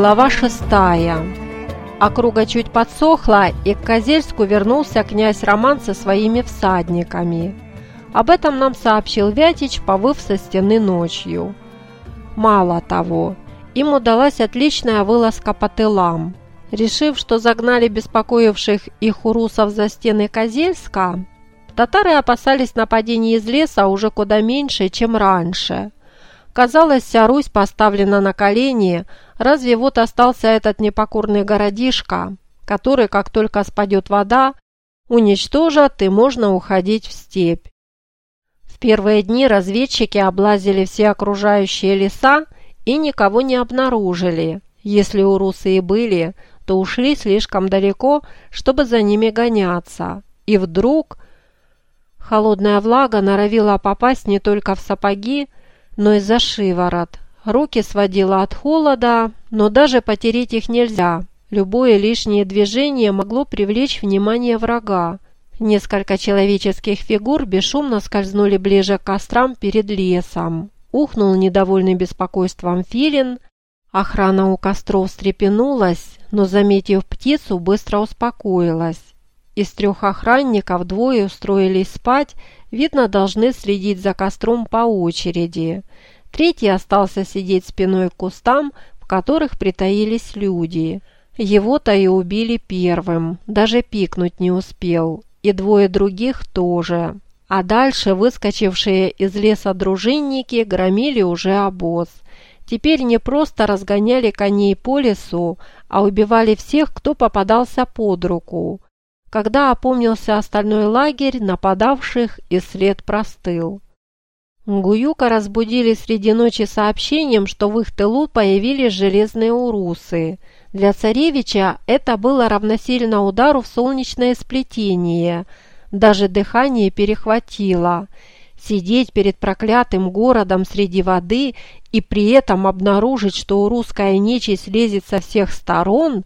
Глава шестая. Округа чуть подсохла, и к Козельску вернулся князь Роман со своими всадниками. Об этом нам сообщил Вятич, повыв со стены ночью. Мало того, им удалась отличная вылазка по тылам. Решив, что загнали беспокоивших их урусов за стены Козельска, татары опасались нападений из леса уже куда меньше, чем раньше – Казалось, вся Русь поставлена на колени, разве вот остался этот непокорный городишко, который, как только спадет вода, уничтожат и можно уходить в степь. В первые дни разведчики облазили все окружающие леса и никого не обнаружили. Если у русы и были, то ушли слишком далеко, чтобы за ними гоняться. И вдруг холодная влага норовила попасть не только в сапоги, но и за шиворот. Руки сводило от холода, но даже потереть их нельзя. Любое лишнее движение могло привлечь внимание врага. Несколько человеческих фигур бесшумно скользнули ближе к кострам перед лесом. Ухнул недовольный беспокойством филин. Охрана у костров встрепенулась, но, заметив птицу, быстро успокоилась. Из трех охранников двое устроились спать, видно, должны следить за костром по очереди. Третий остался сидеть спиной к кустам, в которых притаились люди. Его-то и убили первым, даже пикнуть не успел, и двое других тоже. А дальше выскочившие из леса дружинники громили уже обоз. Теперь не просто разгоняли коней по лесу, а убивали всех, кто попадался под руку. Когда опомнился остальной лагерь, нападавших и след простыл. Гуюка разбудили среди ночи сообщением, что в их тылу появились железные урусы. Для царевича это было равносильно удару в солнечное сплетение. Даже дыхание перехватило. Сидеть перед проклятым городом среди воды и при этом обнаружить, что урусская нечисть лезет со всех сторон...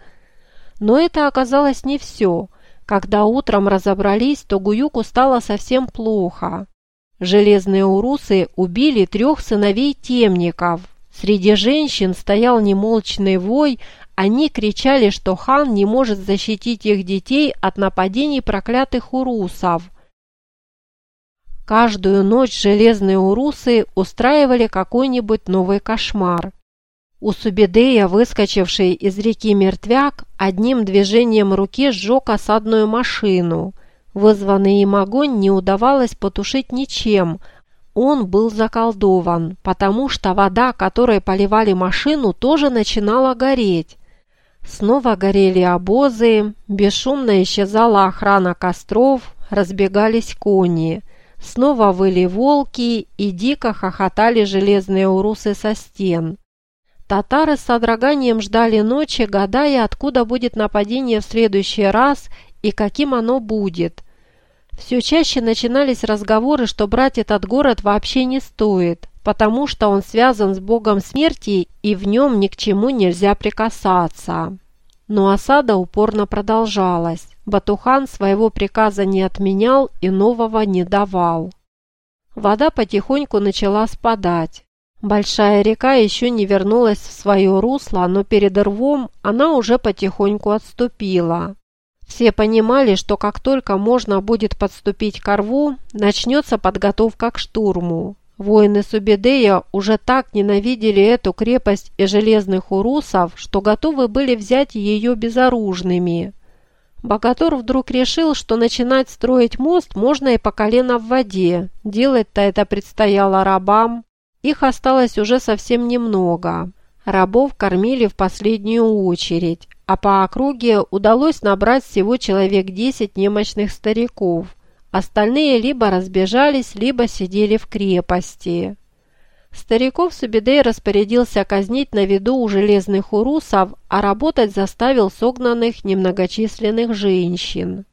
Но это оказалось не все. Когда утром разобрались, то Гуюку стало совсем плохо. Железные урусы убили трех сыновей темников. Среди женщин стоял немолчный вой, они кричали, что хан не может защитить их детей от нападений проклятых урусов. Каждую ночь железные урусы устраивали какой-нибудь новый кошмар. У Субедея, выскочивший из реки мертвяк, одним движением руки сжег осадную машину. Вызванный им огонь не удавалось потушить ничем. Он был заколдован, потому что вода, которой поливали машину, тоже начинала гореть. Снова горели обозы, бесшумно исчезала охрана костров, разбегались кони. Снова выли волки и дико хохотали железные урусы со стен. Татары с содроганием ждали ночи, гадая, откуда будет нападение в следующий раз и каким оно будет. Все чаще начинались разговоры, что брать этот город вообще не стоит, потому что он связан с богом смерти и в нем ни к чему нельзя прикасаться. Но осада упорно продолжалась. Батухан своего приказа не отменял и нового не давал. Вода потихоньку начала спадать. Большая река еще не вернулась в свое русло, но перед рвом она уже потихоньку отступила. Все понимали, что как только можно будет подступить к рву, начнется подготовка к штурму. Воины Субедея уже так ненавидели эту крепость и железных урусов, что готовы были взять ее безоружными. Богатор вдруг решил, что начинать строить мост можно и по колено в воде. Делать-то это предстояло рабам. Их осталось уже совсем немного. Рабов кормили в последнюю очередь, а по округе удалось набрать всего человек 10 немощных стариков. Остальные либо разбежались, либо сидели в крепости. Стариков Субидей распорядился казнить на виду у железных урусов, а работать заставил согнанных немногочисленных женщин.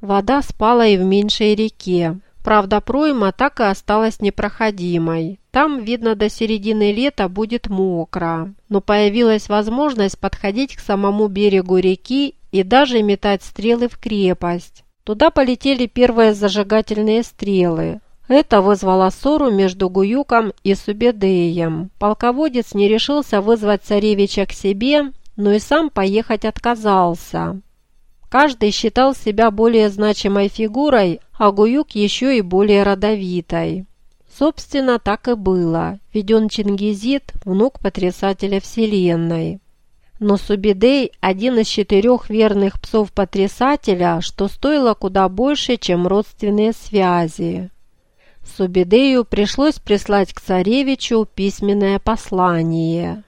Вода спала и в меньшей реке. Правда, пройма так и осталась непроходимой. Там, видно, до середины лета будет мокро. Но появилась возможность подходить к самому берегу реки и даже метать стрелы в крепость. Туда полетели первые зажигательные стрелы. Это вызвало ссору между Гуюком и Субедеем. Полководец не решился вызвать царевича к себе, но и сам поехать отказался. Каждый считал себя более значимой фигурой, а Гуюк еще и более родовитой. Собственно, так и было, ведь он Чингизит, внук потрясателя Вселенной. Но Субидей – один из четырех верных псов потрясателя, что стоило куда больше, чем родственные связи. Субидею пришлось прислать к царевичу письменное послание.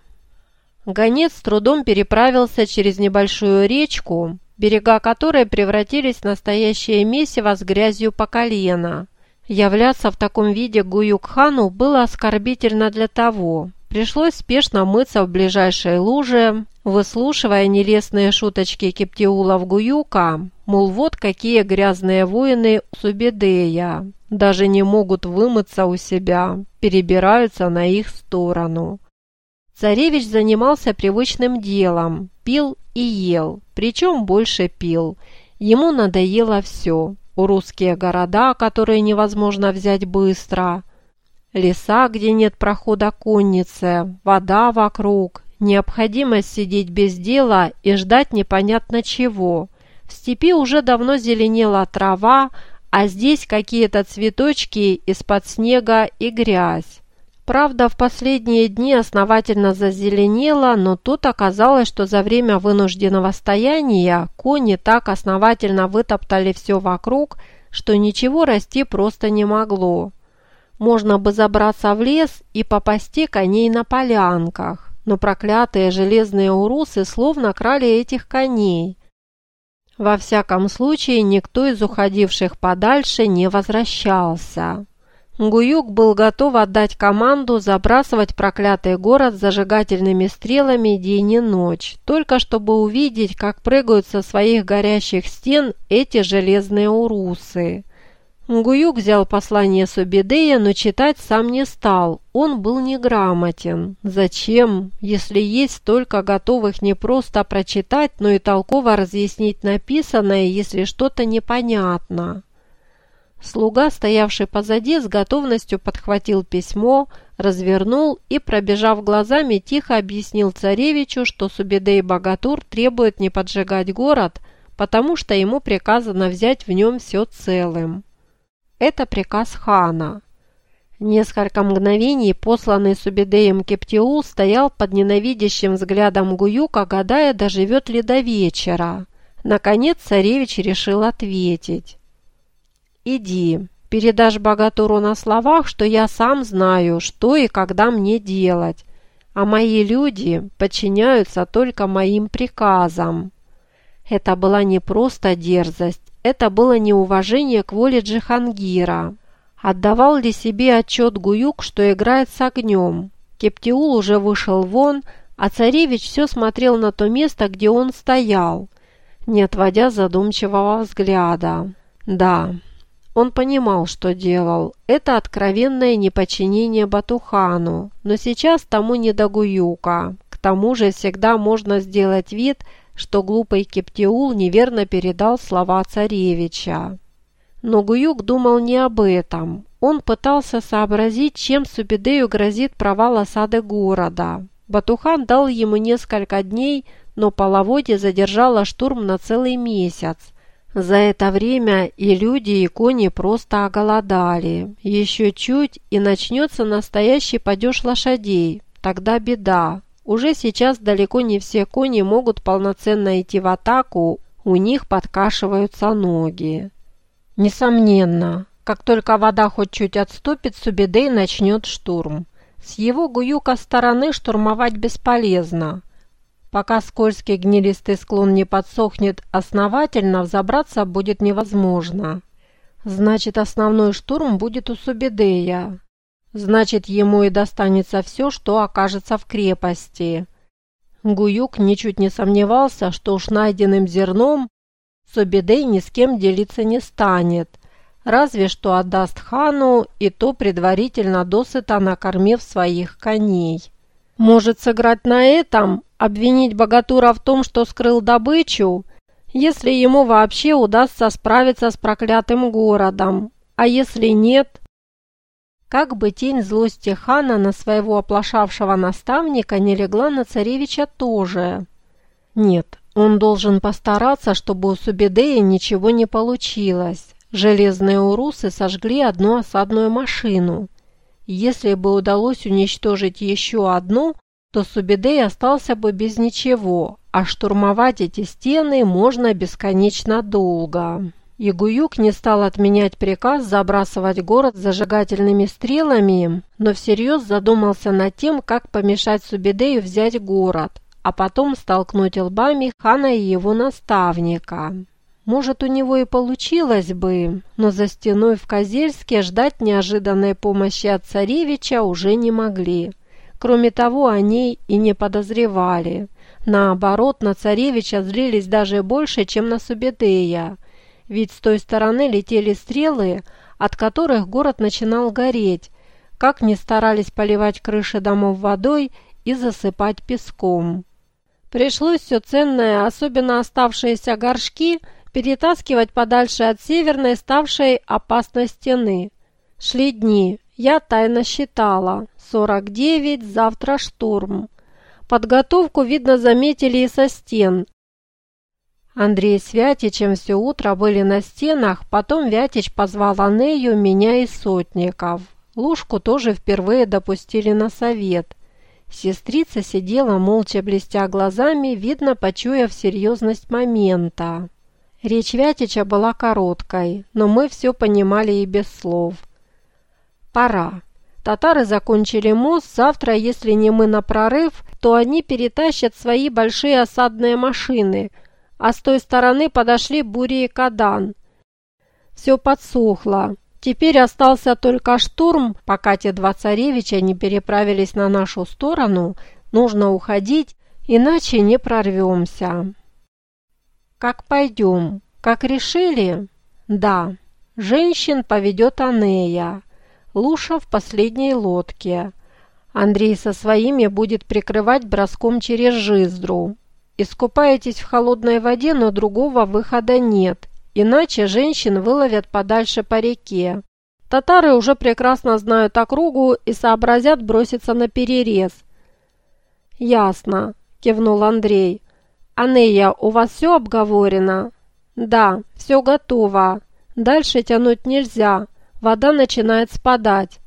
Гонец с трудом переправился через небольшую речку, берега которой превратились в настоящее месиво с грязью по колено. Являться в таком виде Гуюк-хану было оскорбительно для того. Пришлось спешно мыться в ближайшей луже, выслушивая нелестные шуточки Кептиула Гуюка, мол, вот какие грязные воины Субедея, даже не могут вымыться у себя, перебираются на их сторону. Царевич занимался привычным делом, пил и ел, причем больше пил. Ему надоело все. Русские города, которые невозможно взять быстро, леса, где нет прохода конницы, вода вокруг, необходимость сидеть без дела и ждать непонятно чего. В степи уже давно зеленела трава, а здесь какие-то цветочки из-под снега и грязь. Правда, в последние дни основательно зазеленело, но тут оказалось, что за время вынужденного стояния кони так основательно вытоптали все вокруг, что ничего расти просто не могло. Можно бы забраться в лес и попасти коней на полянках, но проклятые железные урусы словно крали этих коней. Во всяком случае, никто из уходивших подальше не возвращался. Гуюк был готов отдать команду забрасывать проклятый город зажигательными стрелами день и ночь, только чтобы увидеть, как прыгают со своих горящих стен эти железные урусы. Гуюк взял послание Субидея, но читать сам не стал. Он был неграмотен. Зачем, если есть столько готовых не просто прочитать, но и толково разъяснить написанное, если что-то непонятно? Слуга, стоявший позади, с готовностью подхватил письмо, развернул и, пробежав глазами, тихо объяснил царевичу, что Субедей Богатур требует не поджигать город, потому что ему приказано взять в нем все целым. Это приказ хана. Несколько мгновений посланный Субедеем Кептиул стоял под ненавидящим взглядом Гуюка, гадая, доживет ли до вечера. Наконец царевич решил ответить. Иди, передашь богатуру на словах, что я сам знаю, что и когда мне делать, а мои люди подчиняются только моим приказам. Это была не просто дерзость, это было неуважение к воле Джихангира. Отдавал ли себе отчет Гуюк, что играет с огнем? Кептиул уже вышел вон, а царевич все смотрел на то место, где он стоял, не отводя задумчивого взгляда. Да, он понимал, что делал. Это откровенное неподчинение Батухану, но сейчас тому не до Гуюка. К тому же всегда можно сделать вид, что глупый Кептиул неверно передал слова царевича. Но Гуюк думал не об этом. Он пытался сообразить, чем Субидею грозит провал осады города. Батухан дал ему несколько дней, но половодье задержало штурм на целый месяц – за это время и люди, и кони просто оголодали. Еще чуть, и начнется настоящий падеж лошадей. Тогда беда. Уже сейчас далеко не все кони могут полноценно идти в атаку, у них подкашиваются ноги. Несомненно, как только вода хоть чуть отступит, Субидей начнет штурм. С его гуюка стороны штурмовать бесполезно. Пока скользкий гнилистый склон не подсохнет основательно, взобраться будет невозможно. Значит, основной штурм будет у Субедея. Значит, ему и достанется все, что окажется в крепости. Гуюк ничуть не сомневался, что уж найденным зерном Субедей ни с кем делиться не станет, разве что отдаст хану, и то предварительно досыта накормив своих коней. Может сыграть на этом, обвинить Богатура в том, что скрыл добычу, если ему вообще удастся справиться с проклятым городом, а если нет, как бы тень злости хана на своего оплошавшего наставника не легла на царевича тоже. Нет, он должен постараться, чтобы у Субедея ничего не получилось. Железные урусы сожгли одну осадную машину. Если бы удалось уничтожить еще одну, то Субедей остался бы без ничего, а штурмовать эти стены можно бесконечно долго. Ягуюк не стал отменять приказ забрасывать город зажигательными стрелами, но всерьез задумался над тем, как помешать Субедею взять город, а потом столкнуть лбами хана и его наставника. Может, у него и получилось бы, но за стеной в Козельске ждать неожиданной помощи от царевича уже не могли. Кроме того, они и не подозревали. Наоборот, на царевича злились даже больше, чем на Субедея. Ведь с той стороны летели стрелы, от которых город начинал гореть, как ни старались поливать крыши домов водой и засыпать песком. Пришлось все ценное, особенно оставшиеся горшки, перетаскивать подальше от северной, ставшей опасной стены. Шли дни, я тайно считала. 49, завтра штурм. Подготовку, видно, заметили и со стен. Андрей с Вятичем все утро были на стенах, потом Вятич позвал Анею, меня и сотников. Лужку тоже впервые допустили на совет. Сестрица сидела, молча блестя глазами, видно, почуяв серьезность момента. Речь Вятича была короткой, но мы все понимали и без слов. «Пора. Татары закончили мост, завтра, если не мы на прорыв, то они перетащат свои большие осадные машины, а с той стороны подошли Бури и Кадан. Все подсохло. Теперь остался только штурм, пока те два царевича не переправились на нашу сторону, нужно уходить, иначе не прорвемся. Как пойдем? Как решили? Да, женщин поведет Анея. Луша в последней лодке. Андрей со своими будет прикрывать броском через жиздру. Искупаетесь в холодной воде, но другого выхода нет, иначе женщин выловят подальше по реке. Татары уже прекрасно знают округу и сообразят броситься на перерез. «Ясно», – кивнул Андрей. «Анея, у вас все обговорено?» «Да, все готово. Дальше тянуть нельзя вода начинает спадать.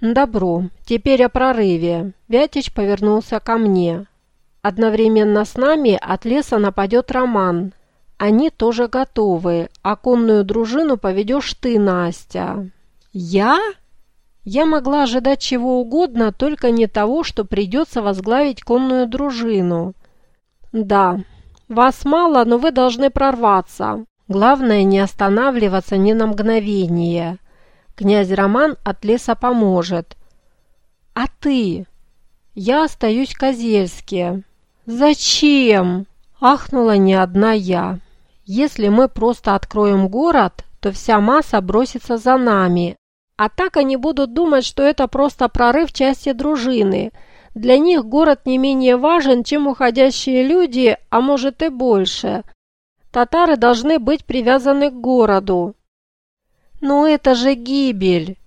Добро, теперь о прорыве. Вятич повернулся ко мне. Одновременно с нами от леса нападет Роман. Они тоже готовы, а конную дружину поведешь ты, Настя. Я? Я могла ожидать чего угодно, только не того, что придется возглавить конную дружину. Да, вас мало, но вы должны прорваться. Главное не останавливаться ни на мгновение. Князь Роман от леса поможет. А ты? Я остаюсь в Козельске. Зачем? Ахнула не одна я. Если мы просто откроем город, то вся масса бросится за нами. А так они будут думать, что это просто прорыв части дружины. Для них город не менее важен, чем уходящие люди, а может и больше – Татары должны быть привязаны к городу. Но это же гибель.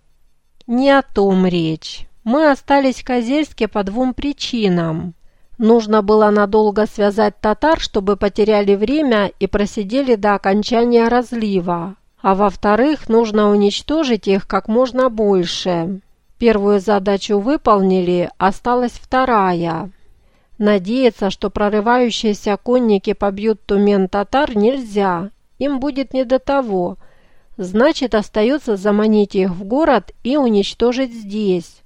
Не о том речь. Мы остались в Козельске по двум причинам. Нужно было надолго связать татар, чтобы потеряли время и просидели до окончания разлива. А во-вторых, нужно уничтожить их как можно больше. Первую задачу выполнили, осталась вторая. Надеяться, что прорывающиеся конники побьют тумен татар, нельзя. Им будет не до того. Значит, остается заманить их в город и уничтожить здесь.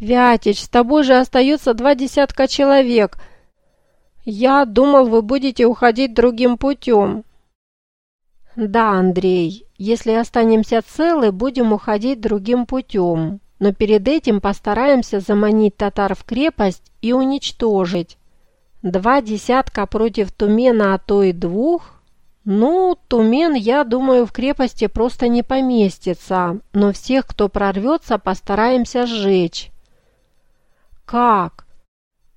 «Вятич, с тобой же остается два десятка человек. Я думал, вы будете уходить другим путем». «Да, Андрей, если останемся целы, будем уходить другим путем но перед этим постараемся заманить татар в крепость и уничтожить. Два десятка против Тумена, а то и двух? Ну, Тумен, я думаю, в крепости просто не поместится, но всех, кто прорвется, постараемся сжечь. Как?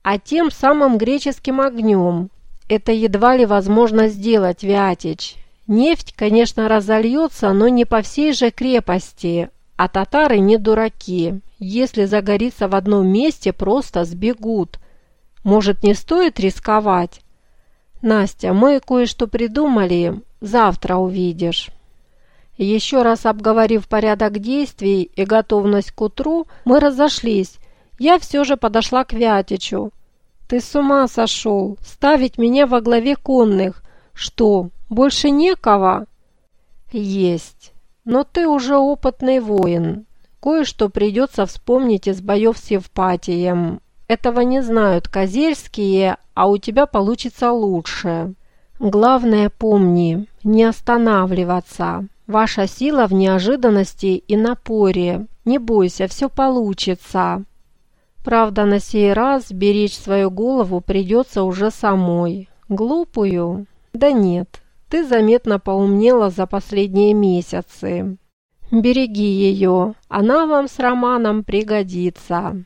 А тем самым греческим огнем. Это едва ли возможно сделать, Вятич. Нефть, конечно, разольется, но не по всей же крепости, а татары не дураки. Если загорится в одном месте, просто сбегут. Может, не стоит рисковать? Настя, мы кое-что придумали, завтра увидишь. Еще раз обговорив порядок действий и готовность к утру, мы разошлись. Я все же подошла к Вятичу. «Ты с ума сошел! Ставить меня во главе конных! Что, больше некого?» «Есть. Но ты уже опытный воин. Кое-что придется вспомнить из боев с Евпатием. Этого не знают козельские, а у тебя получится лучше. Главное помни, не останавливаться. Ваша сила в неожиданности и напоре. Не бойся, все получится. Правда, на сей раз беречь свою голову придется уже самой. Глупую? Да нет, ты заметно поумнела за последние месяцы. Береги ее, она вам с Романом пригодится.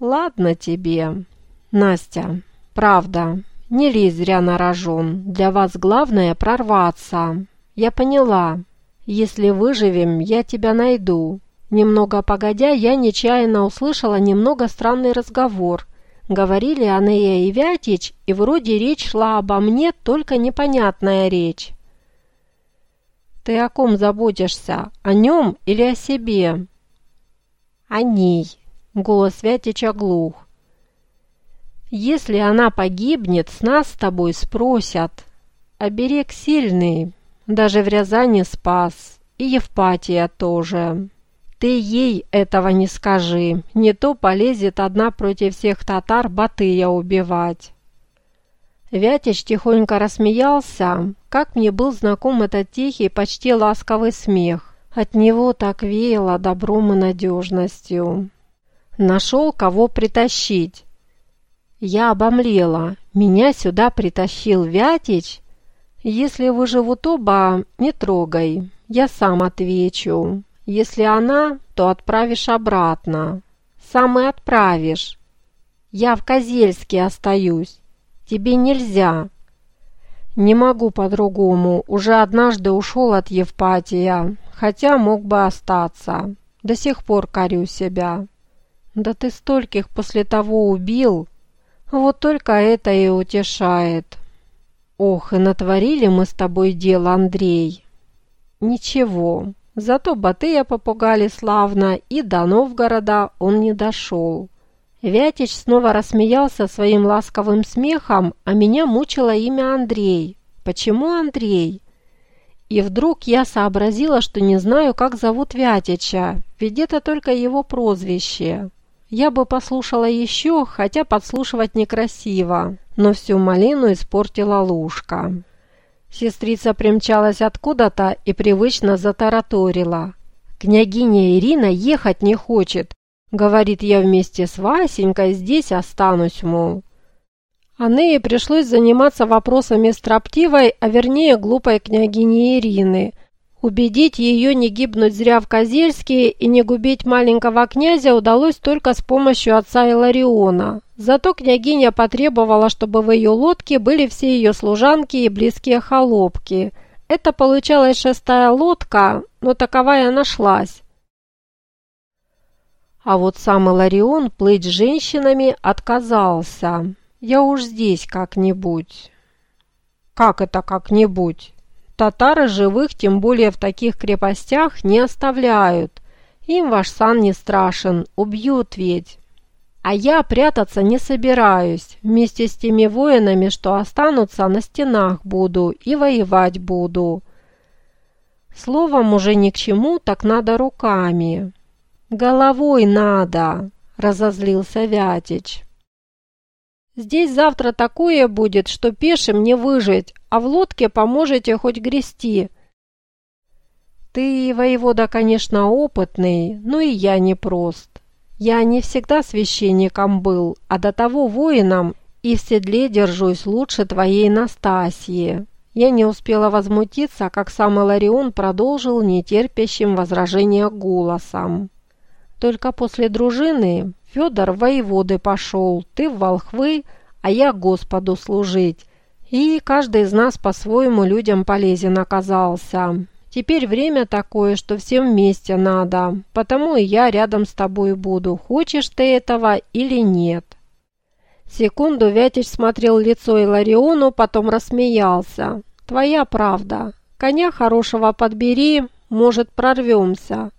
Ладно тебе. Настя, правда, не лезь зря на рожон. Для вас главное прорваться. Я поняла. Если выживем, я тебя найду. Немного погодя, я нечаянно услышала немного странный разговор. Говорили Анея и Вятич, и вроде речь шла обо мне, только непонятная речь. «Ты о ком заботишься? О нем или о себе?» «О ней», — голос Вятича глух. «Если она погибнет, с нас с тобой спросят. Оберег сильный, даже в Рязани спас, и Евпатия тоже. Ты ей этого не скажи, не то полезет одна против всех татар Батыя убивать». Вятич тихонько рассмеялся. Как мне был знаком этот тихий, почти ласковый смех. От него так веяло добром и надежностью. Нашел, кого притащить. Я обомлела. Меня сюда притащил Вятич? Если выживут оба, не трогай. Я сам отвечу. Если она, то отправишь обратно. Сам и отправишь. Я в Козельске остаюсь. Тебе нельзя. Не могу по-другому. Уже однажды ушел от Евпатия, хотя мог бы остаться. До сих пор корю себя. Да ты стольких после того убил. Вот только это и утешает. Ох, и натворили мы с тобой дело, Андрей. Ничего, зато Батыя попугали славно, и до Новгорода он не дошел. Вятич снова рассмеялся своим ласковым смехом, а меня мучило имя Андрей. Почему Андрей? И вдруг я сообразила, что не знаю, как зовут Вятича, ведь это только его прозвище. Я бы послушала еще, хотя подслушивать некрасиво, но всю малину испортила лужка. Сестрица примчалась откуда-то и привычно затараторила. «Княгиня Ирина ехать не хочет, Говорит, я вместе с Васенькой здесь останусь, мол. Анее пришлось заниматься вопросами строптивой, а вернее глупой княгини Ирины. Убедить ее не гибнуть зря в Козельске и не губить маленького князя удалось только с помощью отца Илариона. Зато княгиня потребовала, чтобы в ее лодке были все ее служанки и близкие холопки. Это получалась шестая лодка, но таковая нашлась. А вот сам Иларион плыть с женщинами отказался. Я уж здесь как-нибудь. Как это как-нибудь? Татары живых, тем более в таких крепостях, не оставляют. Им ваш сан не страшен, убьют ведь. А я прятаться не собираюсь. Вместе с теми воинами, что останутся, на стенах буду и воевать буду. Словом уже ни к чему, так надо руками. «Головой надо!» – разозлился Вятич. «Здесь завтра такое будет, что пешим не выжить, а в лодке поможете хоть грести». «Ты, воевода, конечно, опытный, но и я не прост. Я не всегда священником был, а до того воином, и в седле держусь лучше твоей Настасьи». Я не успела возмутиться, как сам Иларион продолжил нетерпящим возражения голосом. Только после дружины Федор воеводы пошел, ты в волхвы, а я Господу служить. И каждый из нас по-своему людям полезен оказался. Теперь время такое, что всем вместе надо, потому и я рядом с тобой буду, хочешь ты этого или нет». Секунду Вятич смотрел лицо Илариону, потом рассмеялся. «Твоя правда. Коня хорошего подбери, может, прорвемся».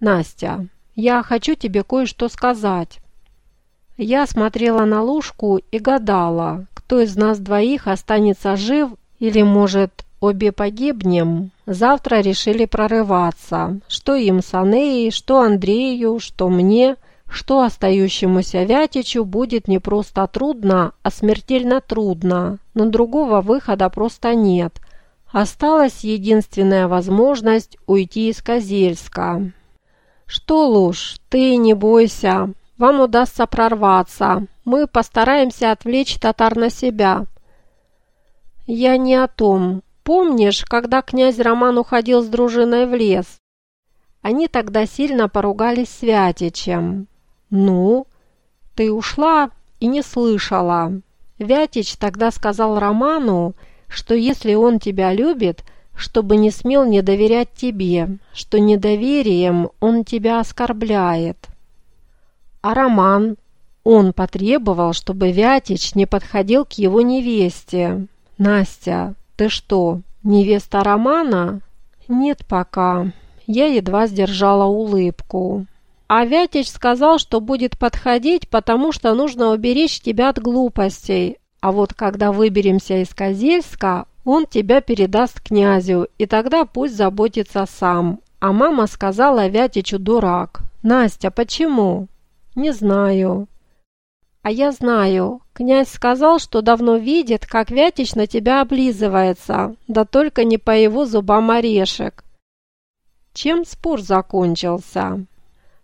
«Настя, я хочу тебе кое-что сказать». Я смотрела на ложку и гадала, кто из нас двоих останется жив или, может, обе погибнем. Завтра решили прорываться. Что им с Анеей, что Андрею, что мне, что остающемуся Вятичу будет не просто трудно, а смертельно трудно. Но другого выхода просто нет. Осталась единственная возможность уйти из Козельска. «Что, Луж, ты не бойся, вам удастся прорваться. Мы постараемся отвлечь татар на себя». «Я не о том. Помнишь, когда князь Роман уходил с дружиной в лес? Они тогда сильно поругались с Вятичем. Ну, ты ушла и не слышала. Вятич тогда сказал Роману, что если он тебя любит, чтобы не смел не доверять тебе, что недоверием он тебя оскорбляет. А Роман? Он потребовал, чтобы Вятич не подходил к его невесте. Настя, ты что, невеста Романа? Нет пока. Я едва сдержала улыбку. А Вятич сказал, что будет подходить, потому что нужно уберечь тебя от глупостей. А вот когда выберемся из Козельска, он тебя передаст князю, и тогда пусть заботится сам. А мама сказала Вятичу дурак. Настя, почему? «Не знаю». «А я знаю. Князь сказал, что давно видит, как Вятич на тебя облизывается, да только не по его зубам орешек». Чем спор закончился?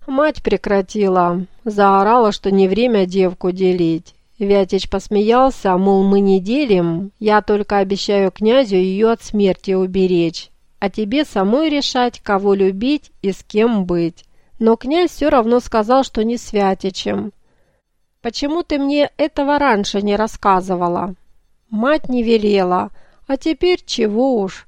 Мать прекратила. Заорала, что не время девку делить. Вятич посмеялся, мол, мы не делим, я только обещаю князю ее от смерти уберечь, а тебе самой решать, кого любить и с кем быть. Но князь все равно сказал, что не святичем. «Почему ты мне этого раньше не рассказывала?» «Мать не велела, а теперь чего уж?»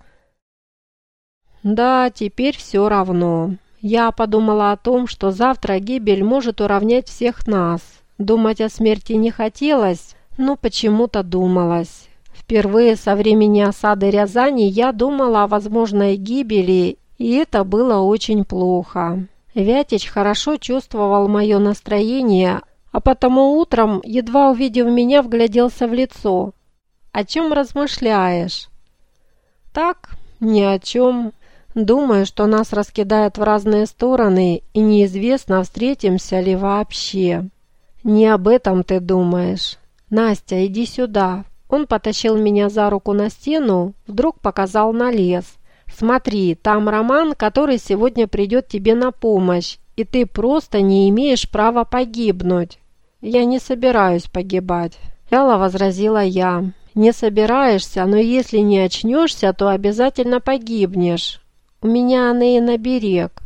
«Да, теперь все равно. Я подумала о том, что завтра гибель может уравнять всех нас. Думать о смерти не хотелось, но почему-то думалось. Впервые со времени осады Рязани я думала о возможной гибели, и это было очень плохо. Вятич хорошо чувствовал мое настроение, а потому утром, едва увидев меня, вгляделся в лицо. «О чем размышляешь?» «Так, ни о чем. Думаю, что нас раскидают в разные стороны, и неизвестно, встретимся ли вообще». «Не об этом ты думаешь. Настя, иди сюда». Он потащил меня за руку на стену, вдруг показал на лес. Смотри, там Роман, который сегодня придет тебе на помощь, и ты просто не имеешь права погибнуть». «Я не собираюсь погибать», – вяло возразила я. «Не собираешься, но если не очнешься, то обязательно погибнешь. У меня Анея на берег.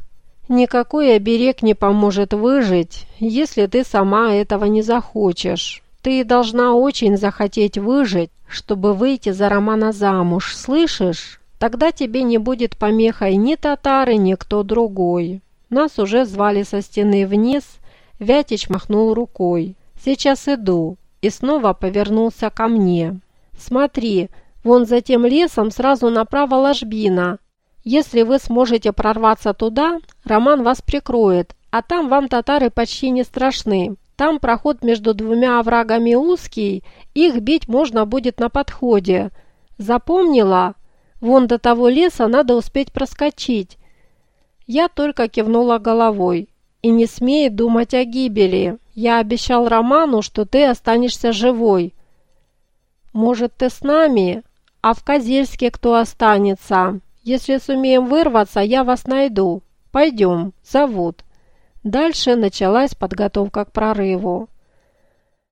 Никакой оберег не поможет выжить, если ты сама этого не захочешь. Ты должна очень захотеть выжить, чтобы выйти за Романа замуж, слышишь?» Тогда тебе не будет помехой ни татары, ни кто другой. Нас уже звали со стены вниз. Вятич махнул рукой. Сейчас иду. И снова повернулся ко мне. Смотри, вон за тем лесом сразу направо ложбина. Если вы сможете прорваться туда, Роман вас прикроет, а там вам татары почти не страшны. Там проход между двумя оврагами узкий, их бить можно будет на подходе. Запомнила? Вон до того леса надо успеть проскочить. Я только кивнула головой. И не смей думать о гибели. Я обещал Роману, что ты останешься живой. Может, ты с нами? А в Козельске кто останется? Если сумеем вырваться, я вас найду. Пойдем, зовут. Дальше началась подготовка к прорыву.